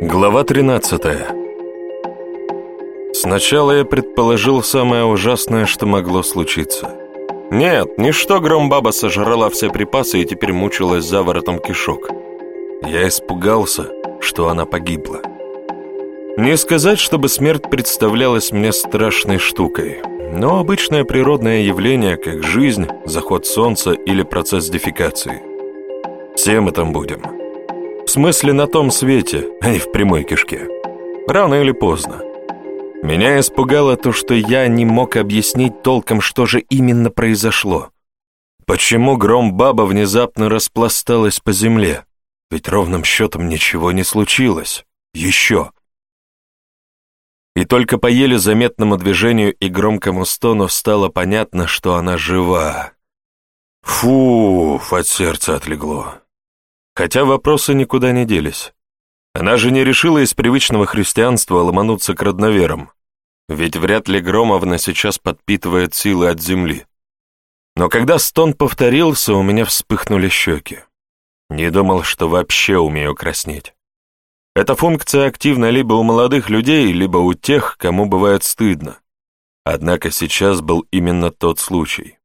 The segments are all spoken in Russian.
Глава 13 Сначала я предположил самое ужасное, что могло случиться. Нет, не что Громбаба сожрала все припасы и теперь мучилась заворотом кишок. Я испугался, что она погибла. Не сказать, чтобы смерть представлялась мне страшной штукой, но обычное природное явление, как жизнь, заход солнца или процесс дефекации. Все мы там будем. В смысле на том свете, а не в прямой кишке. Рано или поздно. Меня испугало то, что я не мог объяснить толком, что же именно произошло. Почему гром-баба внезапно распласталась по земле? Ведь ровным счетом ничего не случилось. Еще. И только по еле заметному движению и громкому стону стало понятно, что она жива. Фуф, от сердца отлегло. Хотя вопросы никуда не делись. Она же не решила из привычного христианства ломануться к родноверам, ведь вряд ли Громовна сейчас подпитывает силы от земли. Но когда стон повторился, у меня вспыхнули щеки. Не думал, что вообще умею краснеть. Эта функция активна либо у молодых людей, либо у тех, кому бывает стыдно. Однако сейчас был именно тот случай.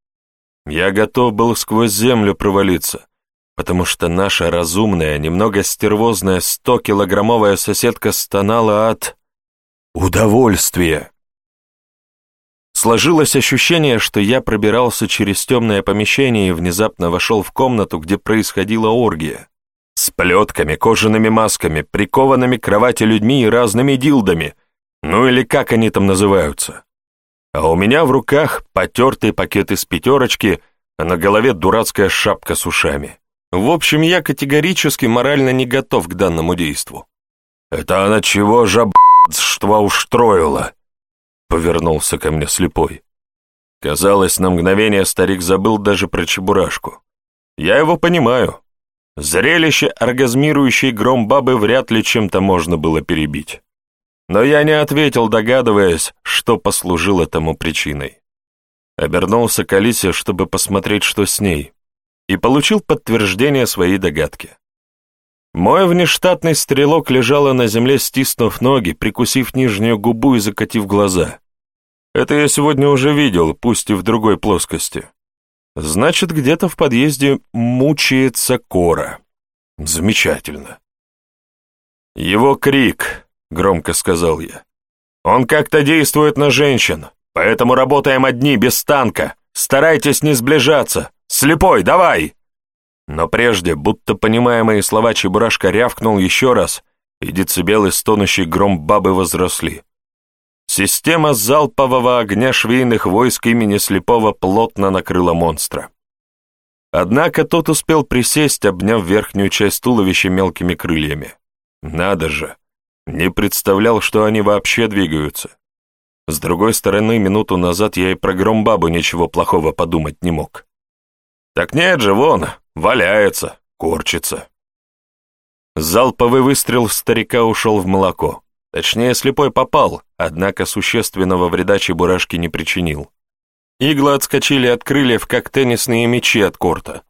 Я готов был сквозь землю провалиться, потому что наша разумная, немного стервозная 100-килограммовая соседка стонала от... удовольствия. Сложилось ощущение, что я пробирался через темное помещение и внезапно вошел в комнату, где происходила оргия. С плетками, кожаными масками, прикованными к кровати людьми и разными дилдами, ну или как они там называются. А у меня в руках потертый пакет из пятерочки, а на голове дурацкая шапка с ушами. В общем, я категорически морально не готов к данному действу. «Это она чего же что устроила?» Повернулся ко мне слепой. Казалось, на мгновение старик забыл даже про чебурашку. Я его понимаю. Зрелище оргазмирующей гром бабы вряд ли чем-то можно было перебить. Но я не ответил, догадываясь, что послужило тому причиной. Обернулся к Алисе, чтобы посмотреть, что с ней, и получил подтверждение своей догадки. Мой внештатный стрелок лежала на земле, стиснув ноги, прикусив нижнюю губу и закатив глаза. Это я сегодня уже видел, пусть и в другой плоскости. Значит, где-то в подъезде мучается Кора. Замечательно. Его крик, громко сказал я. Он как-то действует на женщин, поэтому работаем одни, без танка. Старайтесь не сближаться. Слепой, давай!» Но прежде, будто понимая мои слова, Чебурашка рявкнул еще раз, и децибелы стонущий гром бабы возросли. Система залпового огня швейных войск имени Слепого плотно накрыла монстра. Однако тот успел присесть, обняв верхнюю часть туловища мелкими крыльями. Надо же, не представлял, что они вообще двигаются. С другой стороны, минуту назад я и про громбабу ничего плохого подумать не мог. Так нет же, вон, валяется, корчится. Залповый выстрел старика ушел в молоко. Точнее, слепой попал, однако существенного вреда чебурашке не причинил. Иглы отскочили от крыльев, как теннисные мячи от корта.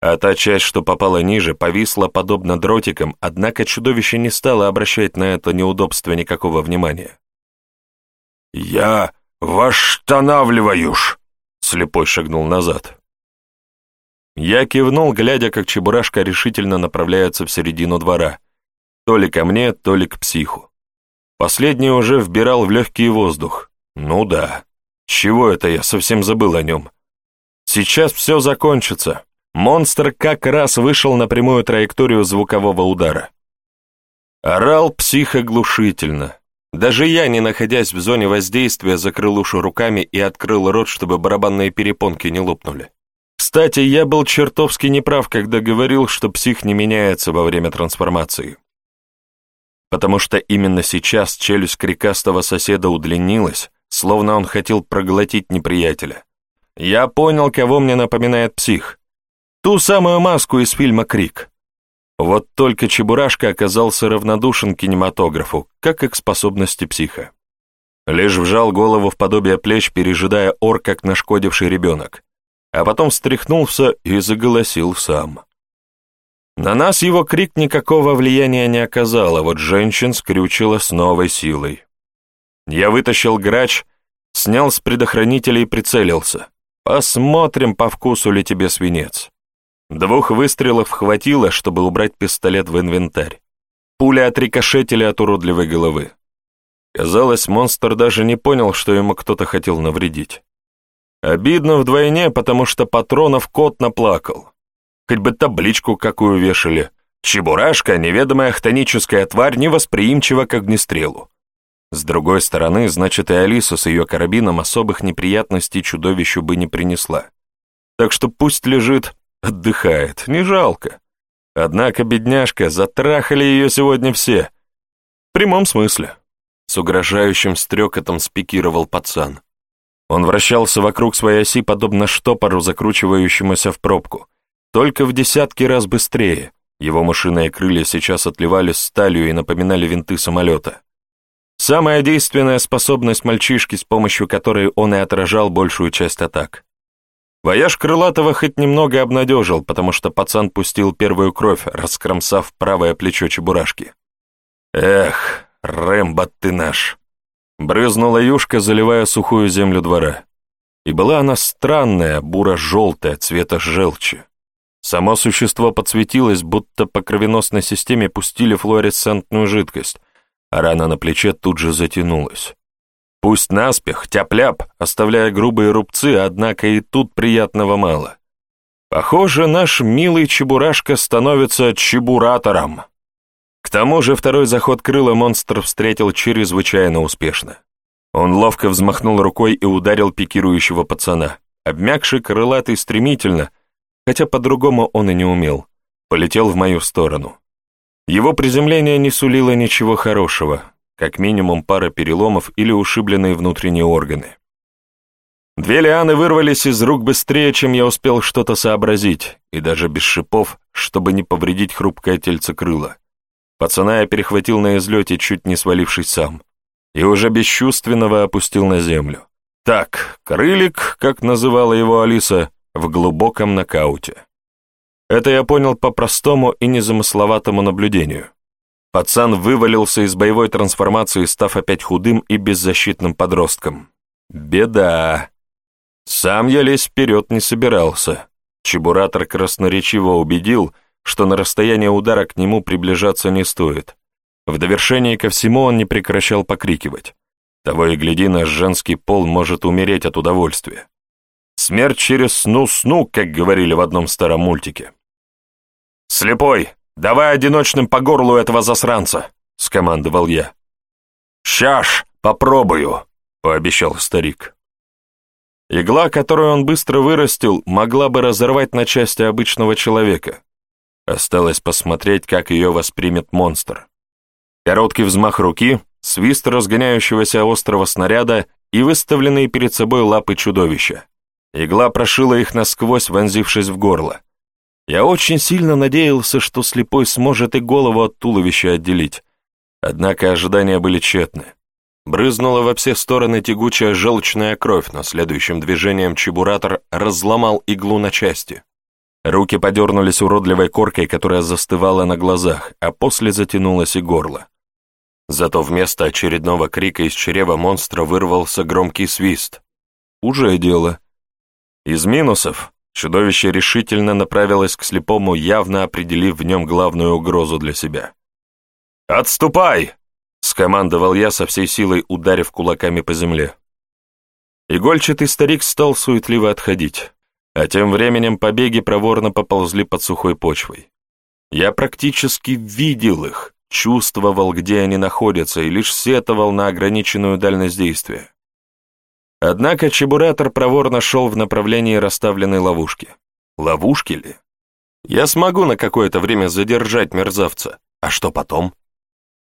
А та часть, что попала ниже, повисла подобно дротикам, однако чудовище не стало обращать на это неудобство никакого внимания. «Я восстанавливаюсь!» — слепой шагнул назад. Я кивнул, глядя, как Чебурашка решительно направляется в середину двора. То ли ко мне, то ли к психу. Последний уже вбирал в легкий воздух. Ну да. Чего это я совсем забыл о нем? Сейчас все закончится. Монстр как раз вышел на прямую траекторию звукового удара. Орал псих оглушительно. Даже я, не находясь в зоне воздействия, закрыл уши руками и открыл рот, чтобы барабанные перепонки не лопнули. Кстати, я был чертовски неправ, когда говорил, что псих не меняется во время трансформации. Потому что именно сейчас челюсть крикастого соседа удлинилась, словно он хотел проглотить неприятеля. Я понял, кого мне напоминает псих. Ту самую маску из фильма «Крик». Вот только Чебурашка оказался равнодушен к кинематографу, как и к способности психа. Лишь вжал голову в подобие плеч, пережидая ор, как нашкодивший ребенок а потом встряхнулся и заголосил сам. На нас его крик никакого влияния не оказал, а вот женщин скрючило с новой силой. Я вытащил грач, снял с предохранителя и прицелился. Посмотрим, по вкусу ли тебе свинец. Двух выстрелов хватило, чтобы убрать пистолет в инвентарь. Пули отрикошетили от уродливой головы. Казалось, монстр даже не понял, что ему кто-то хотел навредить. Обидно вдвойне, потому что патронов кот наплакал. Хоть бы табличку какую вешали. Чебурашка, неведомая хтоническая тварь, невосприимчива к огнестрелу. С другой стороны, значит, и Алиса с ее карабином особых неприятностей чудовищу бы не принесла. Так что пусть лежит, отдыхает, не жалко. Однако, бедняжка, затрахали ее сегодня все. В прямом смысле. С угрожающим стрекотом спикировал пацан. Он вращался вокруг своей оси, подобно штопору, закручивающемуся в пробку. Только в десятки раз быстрее. Его мышиные крылья сейчас отливали сталью и напоминали винты самолета. Самая действенная способность мальчишки, с помощью которой он и отражал большую часть атак. Вояж Крылатого хоть немного обнадежил, потому что пацан пустил первую кровь, раскромсав правое плечо чебурашки. «Эх, Рэмбо ты наш!» Брызнула юшка, заливая сухую землю двора. И была она странная, буро-желтая, цвета желчи. Само существо подсветилось, будто по кровеносной системе пустили флуоресцентную жидкость, а рана на плече тут же затянулась. Пусть наспех, тяп-ляп, оставляя грубые рубцы, однако и тут приятного мало. Похоже, наш милый чебурашка становится чебуратором. Тому же второй заход крыла монстр встретил чрезвычайно успешно. Он ловко взмахнул рукой и ударил пикирующего пацана. Обмякший крылатый стремительно, хотя по-другому он и не умел, полетел в мою сторону. Его приземление не сулило ничего хорошего, как минимум пара переломов или ушибленные внутренние органы. Две лианы вырвались из рук быстрее, чем я успел что-то сообразить, и даже без шипов, чтобы не повредить хрупкое тельце крыла. Пацана я перехватил на излете, чуть не свалившись сам, и уже бесчувственного опустил на землю. Так, крылик, как называла его Алиса, в глубоком нокауте. Это я понял по простому и незамысловатому наблюдению. Пацан вывалился из боевой трансформации, став опять худым и беззащитным подростком. Беда. Сам я лезть вперед не собирался. Чебуратор красноречиво убедил, что на расстояние удара к нему приближаться не стоит. В довершении ко всему он не прекращал покрикивать. Того и гляди, наш женский пол может умереть от удовольствия. Смерть через сну-сну, как говорили в одном старом мультике. «Слепой, давай одиночным по горлу этого засранца!» — скомандовал я. «Щаш, попробую!» — пообещал старик. Игла, которую он быстро вырастил, могла бы разорвать на части обычного человека. Осталось посмотреть, как ее воспримет монстр. Короткий взмах руки, свист разгоняющегося острого снаряда и выставленные перед собой лапы чудовища. Игла прошила их насквозь, вонзившись в горло. Я очень сильно надеялся, что слепой сможет и голову от туловища отделить. Однако ожидания были тщетны. Брызнула во все стороны тягучая желчная кровь, но следующим движением чебуратор разломал иглу на части. Руки подернулись уродливой коркой, которая застывала на глазах, а после затянулась и горло. Зато вместо очередного крика из чрева монстра вырвался громкий свист. Уже дело. Из минусов Чудовище решительно направилось к слепому, явно определив в нем главную угрозу для себя. «Отступай!» — скомандовал я со всей силой, ударив кулаками по земле. Игольчатый старик стал суетливо отходить, а тем временем побеги проворно поползли под сухой почвой. Я практически видел их, чувствовал, где они находятся, и лишь сетовал на ограниченную дальность действия. Однако чебуратор проворно шел в направлении расставленной ловушки. Ловушки ли? Я смогу на какое-то время задержать мерзавца. А что потом?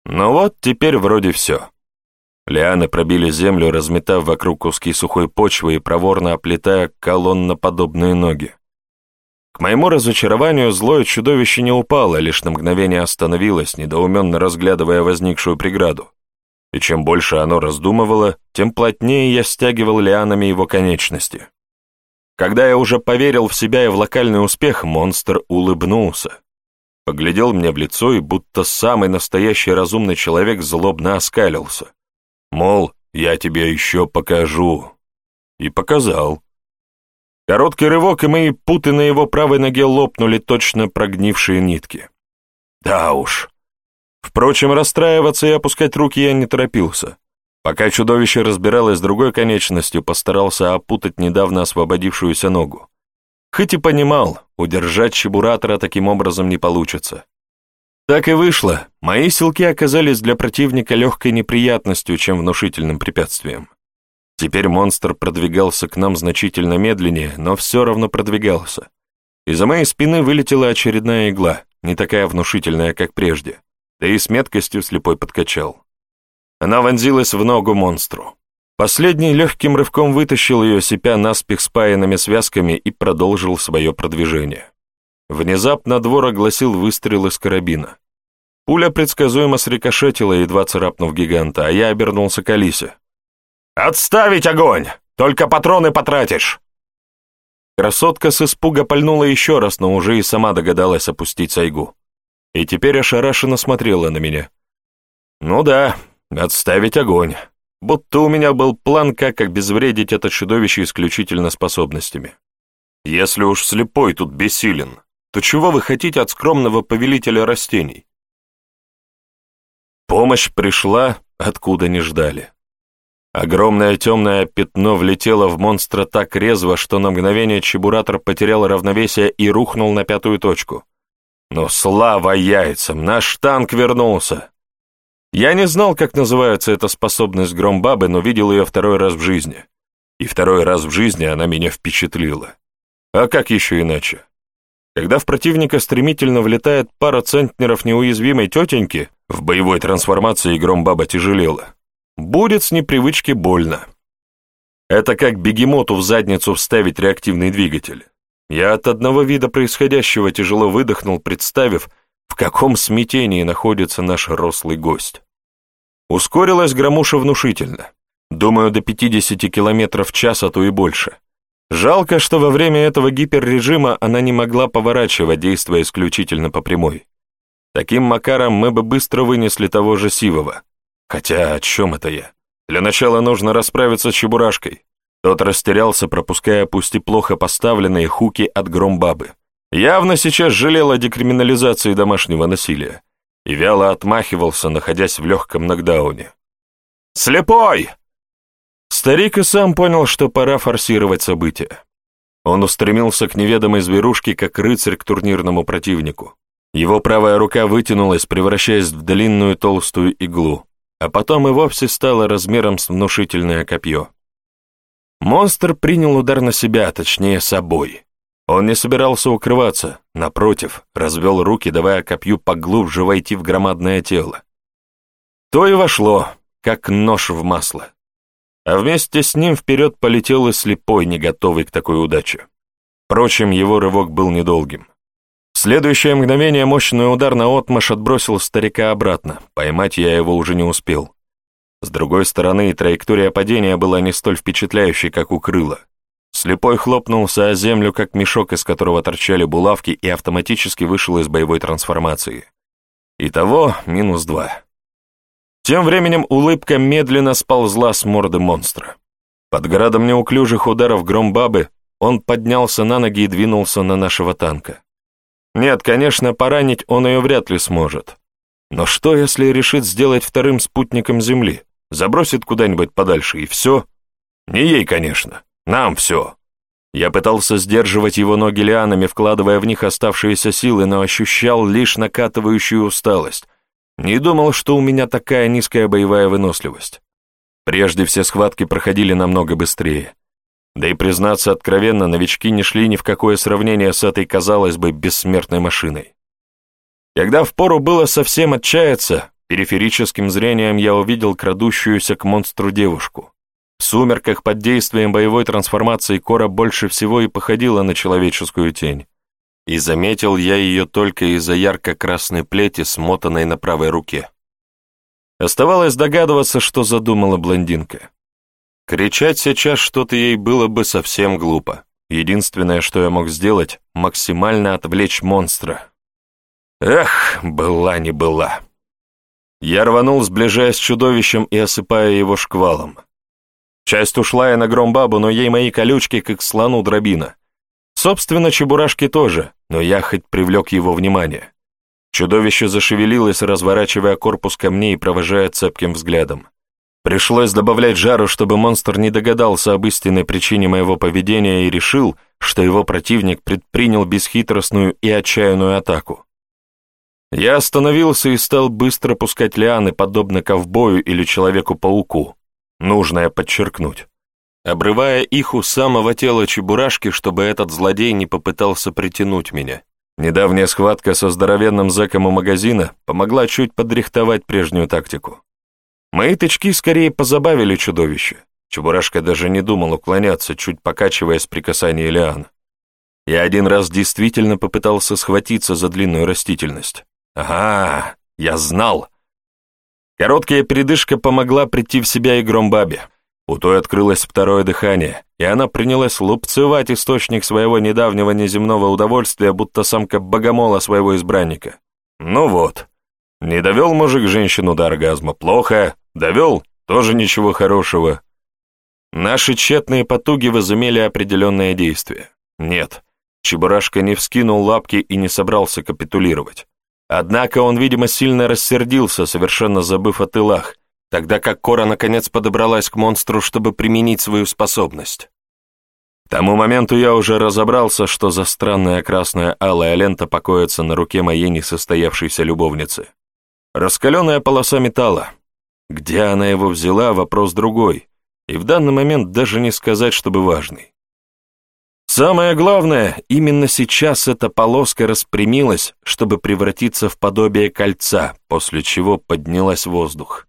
Ну вот, теперь вроде все. Лианы пробили землю, разметав вокруг куски сухой почвы и проворно оплетая колонноподобные ноги. К моему разочарованию злое чудовище не упало, лишь на мгновение остановилось, недоуменно разглядывая возникшую преграду и чем больше оно раздумывало, тем плотнее я стягивал лианами его конечности. Когда я уже поверил в себя и в локальный успех, монстр улыбнулся. поглядел мне в лицо и будто самый настоящий разумный человек злобно оскалился. Мол, я тебе еще покажу. И показал. Короткий рывок, и мои путы на его правой ноге лопнули точно прогнившие нитки. Да уж. Впрочем, расстраиваться и опускать руки я не торопился. Пока чудовище разбиралось с другой конечностью, постарался опутать недавно освободившуюся ногу. Хоть и понимал, удержать чебуратора таким образом не получится. Так и вышло, мои силки оказались для противника легкой неприятностью, чем внушительным препятствием. Теперь монстр продвигался к нам значительно медленнее, но все равно продвигался. Из-за моей спины вылетела очередная игла, не такая внушительная, как прежде, да и с меткостью слепой подкачал. Она вонзилась в ногу монстру. Последний легким рывком вытащил ее, сипя наспех спаянными связками и продолжил свое продвижение. Внезапно двор огласил выстрел из карабина. Пуля предсказуемо срикошетила, едва царапнув гиганта, а я обернулся к Алисе. «Отставить огонь! Только патроны потратишь!» Красотка с испуга пальнула еще раз, но уже и сама догадалась опустить сайгу. И теперь ошарашенно смотрела на меня. «Ну да, отставить огонь будто у меня был план, как обезвредить это чудовище исключительно способностями. Если уж слепой тут бессилен, то чего вы хотите от скромного повелителя растений? Помощь пришла, откуда не ждали. Огромное темное пятно влетело в монстра так резво, что на мгновение чебуратор потерял равновесие и рухнул на пятую точку. Но слава яйцам, наш танк вернулся. Я не знал, как называется эта способность громбабы, но видел ее второй раз в жизни. И второй раз в жизни она меня впечатлила. А как еще иначе? Когда в противника стремительно влетает пара центнеров неуязвимой тетеньки, в боевой трансформации громбаба тяжелела. Будет с непривычки больно. Это как бегемоту в задницу вставить реактивный двигатель. Я от одного вида происходящего тяжело выдохнул, представив, в каком смятении находится наш рослый гость. Ускорилась громуша внушительно. Думаю, до 50 км в час, а то и больше. Жалко, что во время этого гиперрежима она не могла поворачивать, действуя исключительно по прямой. Таким макаром мы бы быстро вынесли того же Сивова. Хотя о чем это я? Для начала нужно расправиться с Чебурашкой. Тот растерялся, пропуская пусть и плохо поставленные хуки от громбабы. Явно сейчас жалел о декриминализации домашнего насилия и вяло отмахивался, находясь в легком нокдауне. «Слепой!» Старик и сам понял, что пора форсировать события. Он устремился к неведомой зверушке, как рыцарь к турнирному противнику. Его правая рука вытянулась, превращаясь в длинную толстую иглу, а потом и вовсе стала размером с внушительное копье. Монстр принял удар на себя, точнее, собой. Он не собирался укрываться, напротив, развел руки, давая копью поглубже войти в громадное тело. То и вошло, как нож в масло. А вместе с ним вперед полетел и слепой, не готовый к такой удаче. Впрочем, его рывок был недолгим. В следующее мгновение мощный удар на отмашь отбросил старика обратно, поймать я его уже не успел. С другой стороны, траектория падения была не столь впечатляющей, как у крыла. Слепой хлопнулся о землю, как мешок, из которого торчали булавки, и автоматически вышел из боевой трансформации. Итого минус два. Тем временем улыбка медленно сползла с морды монстра. Под градом неуклюжих ударов громбабы он поднялся на ноги и двинулся на нашего танка. Нет, конечно, поранить он ее вряд ли сможет. Но что, если решит сделать вторым спутником Земли? Забросит куда-нибудь подальше, и все? Не ей, конечно. Нам все. Я пытался сдерживать его ноги лианами, вкладывая в них оставшиеся силы, но ощущал лишь накатывающую усталость. Не думал, что у меня такая низкая боевая выносливость. Прежде все схватки проходили намного быстрее. Да и, признаться откровенно, новички не шли ни в какое сравнение с этой, казалось бы, бессмертной машиной. Когда впору было совсем отчаяться, периферическим зрением я увидел крадущуюся к монстру девушку. В сумерках под действием боевой трансформации Кора больше всего и походила на человеческую тень. И заметил я ее только из-за ярко-красной плети, смотанной на правой руке. Оставалось догадываться, что задумала блондинка. Кричать сейчас что-то ей было бы совсем глупо. Единственное, что я мог сделать, максимально отвлечь монстра. Эх, была не была. Я рванул, сближаясь с чудовищем и осыпая его шквалом. Часть ушла я на громбабу, но ей мои колючки, как слону дробина. Собственно, чебурашки тоже, но я хоть привлек его внимание. Чудовище зашевелилось, разворачивая корпус ко мне и провожая цепким взглядом. Пришлось добавлять жару, чтобы монстр не догадался об истинной причине моего поведения и решил, что его противник предпринял бесхитростную и отчаянную атаку. Я остановился и стал быстро пускать лианы, подобно ковбою или Человеку-пауку. Нужное подчеркнуть. Обрывая их у самого тела чебурашки, чтобы этот злодей не попытался притянуть меня. Недавняя схватка со здоровенным зэком у магазина помогла чуть подрихтовать прежнюю тактику. Мои тычки скорее позабавили чудовище. Чебурашка даже не думал уклоняться, чуть покачиваясь при касании лиан. Я один раз действительно попытался схватиться за длинную растительность. Ага, я знал. Короткая передышка помогла прийти в себя и громбабе. У той открылось второе дыхание, и она принялась лупцевать источник своего недавнего неземного удовольствия, будто самка богомола своего избранника. Ну вот, не довел мужик женщину до оргазма, плохо, довел, тоже ничего хорошего. Наши тщетные потуги возымели определенное действие. Нет, Чебурашка не вскинул лапки и не собрался капитулировать. Однако он, видимо, сильно рассердился, совершенно забыв о тылах, тогда как Кора наконец подобралась к монстру, чтобы применить свою способность. К тому моменту я уже разобрался, что за странная красная алая лента покоится на руке моей несостоявшейся любовницы. Раскаленная полоса металла. Где она его взяла, вопрос другой, и в данный момент даже не сказать, чтобы важный. Самое главное, именно сейчас эта полоска распрямилась, чтобы превратиться в подобие кольца, после чего поднялась воздух.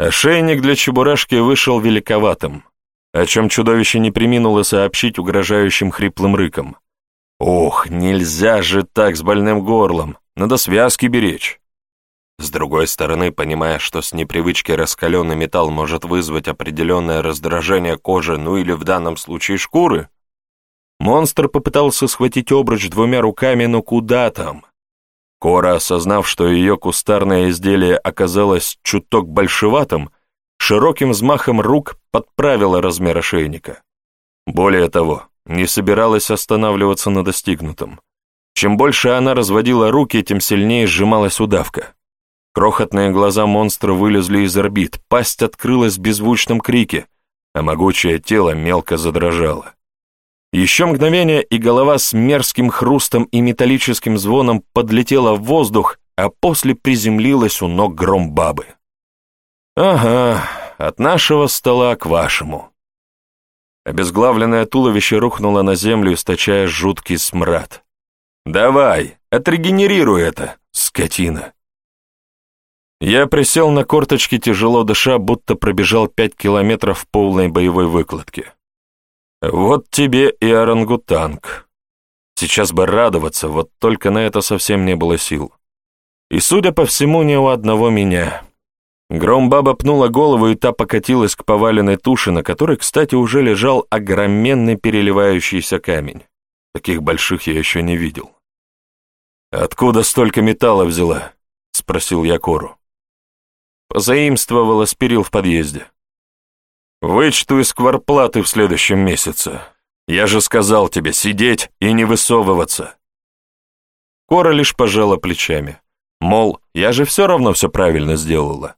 Ошейник для чебурашки вышел великоватым, о чем чудовище не приминуло сообщить угрожающим хриплым рыком. «Ох, нельзя же так с больным горлом, надо связки беречь». С другой стороны, понимая, что с непривычки раскаленный металл может вызвать определенное раздражение кожи, ну или в данном случае шкуры, монстр попытался схватить обруч двумя руками, но куда там? Кора, осознав, что ее кустарное изделие оказалось чуток большеватым, широким взмахом рук подправила размер ошейника. Более того, не собиралась останавливаться на достигнутом. Чем больше она разводила руки, тем сильнее сжималась удавка. Крохотные глаза монстра вылезли из орбит, пасть открылась в беззвучном крике, а могучее тело мелко задрожало. Еще мгновение, и голова с мерзким хрустом и металлическим звоном подлетела в воздух, а после приземлилась у ног гром бабы. «Ага, от нашего стола к вашему». Обезглавленное туловище рухнуло на землю, источая жуткий смрад. «Давай, отрегенерируй это, скотина!» Я присел на корточки, тяжело дыша, будто пробежал пять километров в полной боевой выкладке. Вот тебе и орангутанг. Сейчас бы радоваться, вот только на это совсем не было сил. И, судя по всему, не у одного меня. Громбаба пнула голову, и та покатилась к поваленной туше, на которой, кстати, уже лежал огроменный переливающийся камень. Таких больших я еще не видел. «Откуда столько металла взяла?» — спросил я Кору. Позаимствовала спирил в подъезде. Вычту из кварплаты в следующем месяце. Я же сказал тебе сидеть и не высовываться. Кора лишь пожала плечами. Мол, я же все равно все правильно сделала.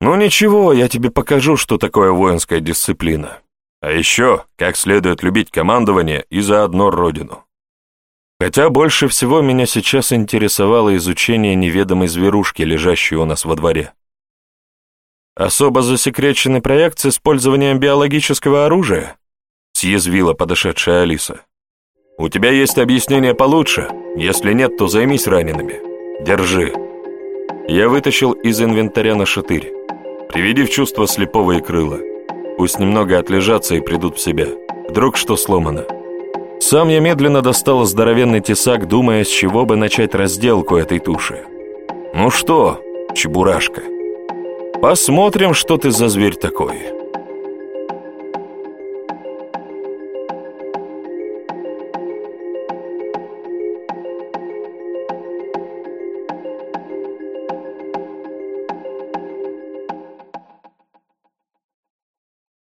Ну ничего, я тебе покажу, что такое воинская дисциплина. А еще, как следует любить командование и заодно родину. Хотя больше всего меня сейчас интересовало изучение неведомой зверушки, лежащей у нас во дворе. Особо засекреченный проект с использованием биологического оружия? Съязвила подошедшая Алиса. У тебя есть объяснение получше? Если нет, то займись ранеными. Держи. Я вытащил из инвентаря на шатырь. Приведи в чувство слепого и крыла. Пусть немного отлежатся и придут в себя. Вдруг что сломано. Сам я медленно достал здоровенный тесак, думая, с чего бы начать разделку этой туши. «Ну что, чебурашка, посмотрим, что ты за зверь такой».